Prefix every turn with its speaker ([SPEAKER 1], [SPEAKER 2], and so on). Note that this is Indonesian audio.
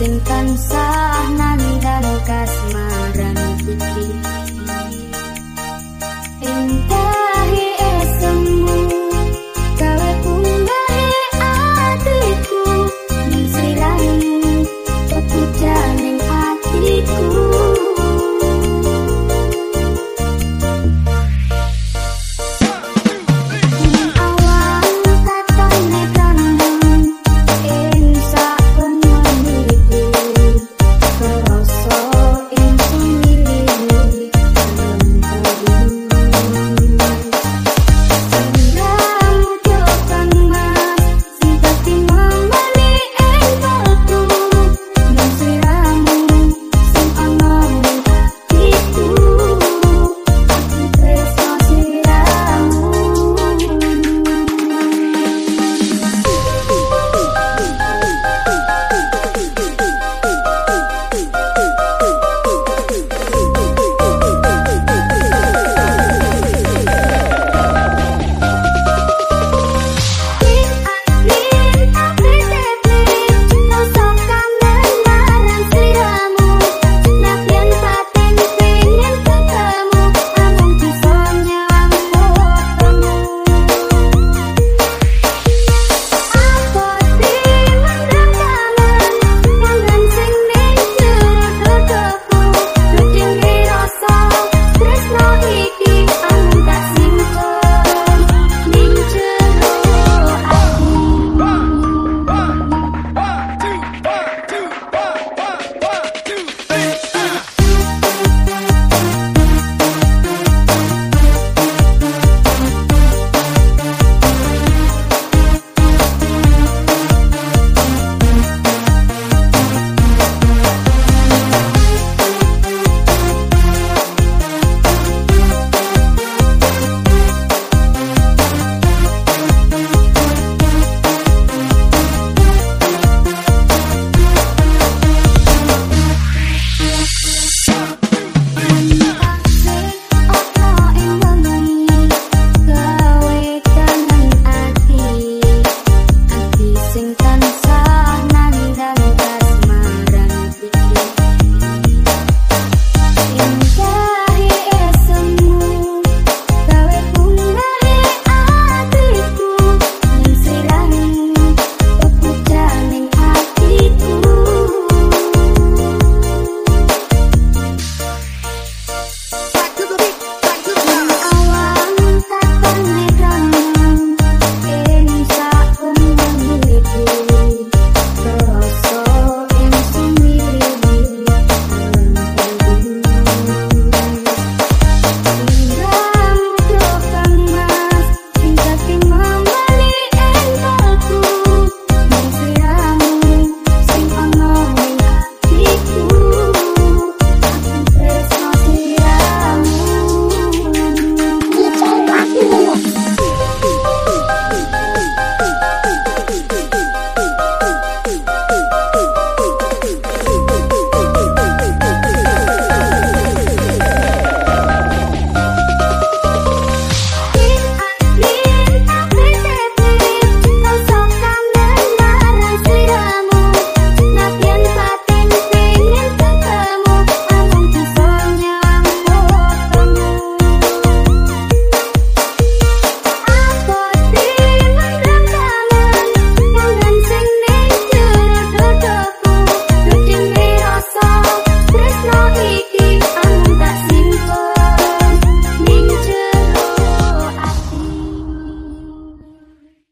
[SPEAKER 1] sing tansah nandhang kasmaran iki.